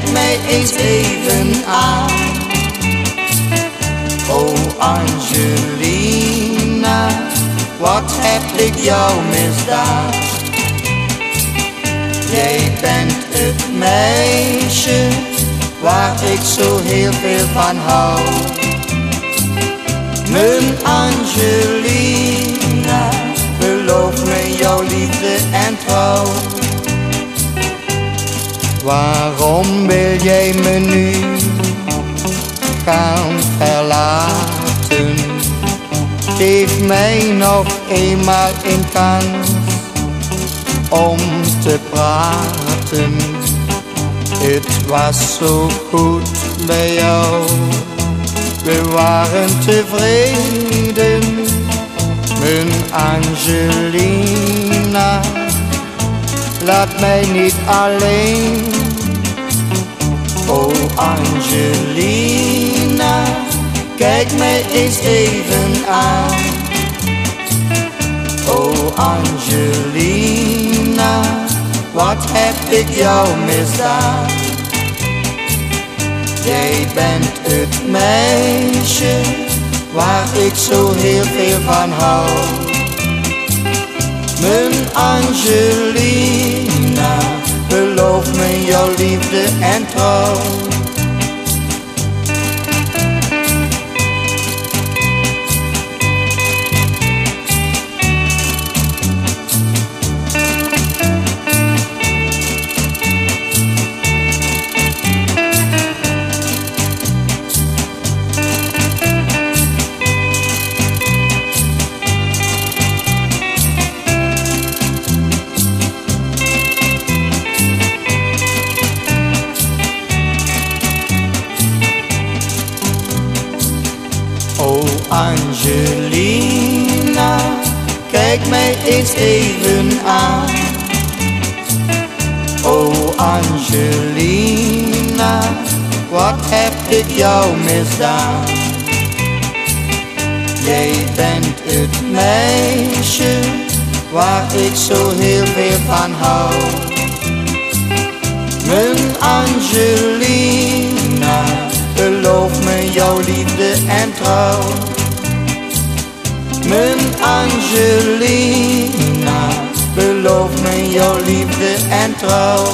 kijk mij eens even aan. Oh Angelina, wat heb ik jou misdaad. Jij bent het meisje waar ik zo heel veel van hou. Mijn Angelina, beloof me jouw liefde en trouw. Waarom wil jij me nu gaan verlaten? Geef mij nog eenmaal een kans om te praten. Het was zo goed bij jou, we waren tevreden. Mijn Angelina, laat mij niet alleen. Oh Angelina, kijk mij eens even aan. Oh Angelina, wat heb ik jou misdaan? Jij bent het meisje waar ik zo heel veel van hou. Angelina, beloof me jouw liefde en trouw. Oh Angelina, kijk mij eens even aan. Oh Angelina, wat heb ik jou misdaan? Jij bent het meisje waar ik zo heel veel van hou. Mijn Angelina, jouw liefde en trouw. Mijn Angelina, beloof me jouw liefde en trouw.